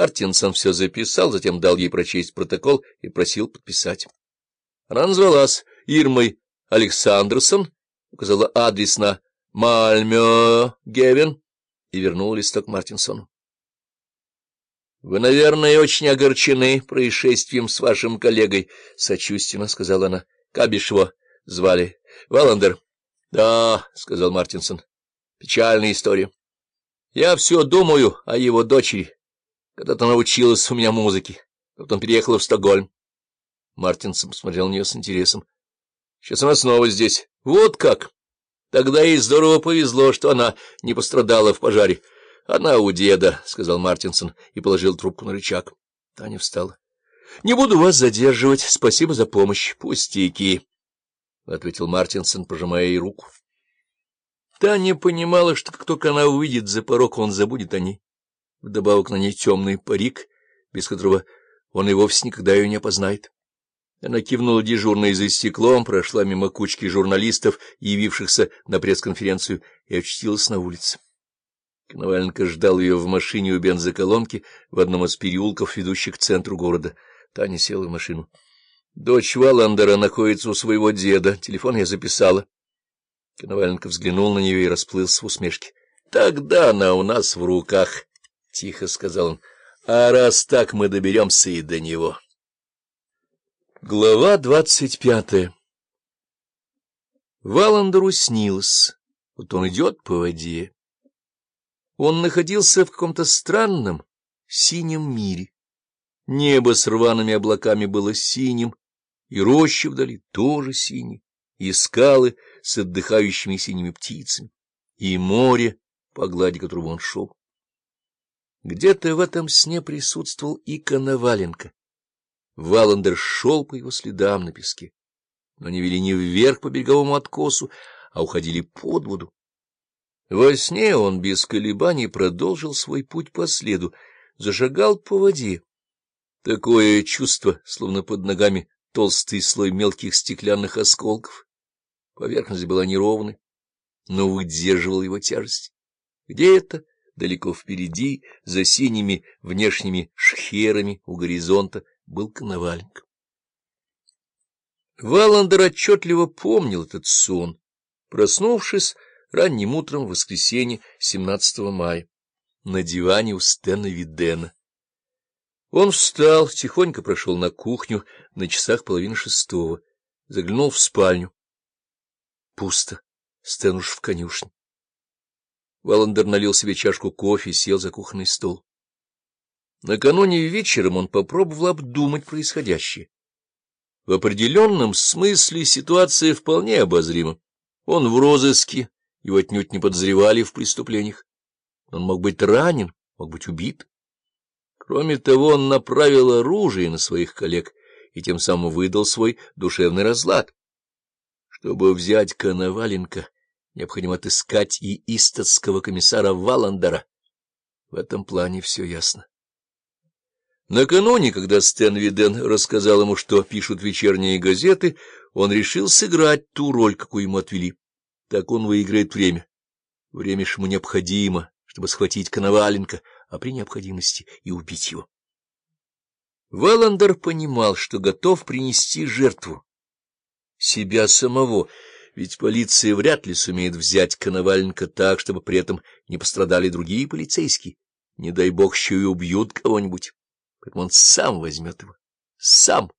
Мартинсон все записал, затем дал ей прочесть протокол и просил подписать. Она назвалась Ирмой Александрсон, указала адрес на Мальмё Гевен и вернула листок Мартинсону. — Вы, наверное, очень огорчены происшествием с вашим коллегой, — сочувственно сказала она. — Кабишева звали. — Валандер. — Да, — сказал Мартинсон. — Печальная история. Я все думаю о его дочери. Когда-то она училась у меня музыке, потом переехала в Стокгольм. Мартинсон посмотрел на нее с интересом. Сейчас она снова здесь. Вот как! Тогда ей здорово повезло, что она не пострадала в пожаре. Она у деда, — сказал Мартинсон и положил трубку на рычаг. Таня встала. — Не буду вас задерживать. Спасибо за помощь. Пустяки, — ответил Мартинсон, пожимая ей руку. Таня понимала, что как только она увидит за порог, он забудет о ней. Вдобавок на ней темный парик, без которого он и вовсе никогда ее не опознает. Она кивнула дежурной за стеклом, прошла мимо кучки журналистов, явившихся на пресс-конференцию, и очутилась на улице. Коноваленко ждал ее в машине у бензоколонки в одном из переулков, ведущих к центру города. Таня села в машину. — Дочь Валандера находится у своего деда. Телефон я записала. Коноваленко взглянул на нее и расплылся в усмешке. — Тогда она у нас в руках, — тихо сказал он. — А раз так, мы доберемся и до него. Глава двадцать пятая Валандеру снилось, вот он идет по воде. Он находился в каком-то странном синем мире. Небо с рваными облаками было синим, и рощи вдали тоже синие, и скалы — с отдыхающими синими птицами, и море, по глади которого он шел. Где-то в этом сне присутствовал и Коноваленко. Валандер шел по его следам на песке, но они вели не вверх по береговому откосу, а уходили под воду. Во сне он без колебаний продолжил свой путь по следу, зашагал по воде. Такое чувство, словно под ногами толстый слой мелких стеклянных осколков. Поверхность была неровной, но выдерживала его тяжесть. Где это? Далеко впереди, за синими внешними шхерами у горизонта, был Коноваленко. Валандер отчетливо помнил этот сон, проснувшись ранним утром в воскресенье 17 мая на диване у Стэна Видена. Он встал, тихонько прошел на кухню на часах половины шестого, заглянул в спальню. Пусто. Стэн уж в конюшне. Валандер налил себе чашку кофе и сел за кухонный стол. Накануне вечером он попробовал обдумать происходящее. В определенном смысле ситуация вполне обозрима. Он в розыске, его отнюдь не подозревали в преступлениях. Он мог быть ранен, мог быть убит. Кроме того, он направил оружие на своих коллег и тем самым выдал свой душевный разлад. Чтобы взять Коноваленко, необходимо отыскать и истатского комиссара Валандера. В этом плане все ясно. Накануне, когда Стэн Виден рассказал ему, что пишут вечерние газеты, он решил сыграть ту роль, какую ему отвели. Так он выиграет время. Время ж ему необходимо, чтобы схватить Коноваленко, а при необходимости и убить его. Валандер понимал, что готов принести жертву, себя самого, ведь полиция вряд ли сумеет взять Коноваленко так, чтобы при этом не пострадали другие полицейские. Не дай бог, еще и убьют кого-нибудь. Поэтому он сам возьмет его. Сам.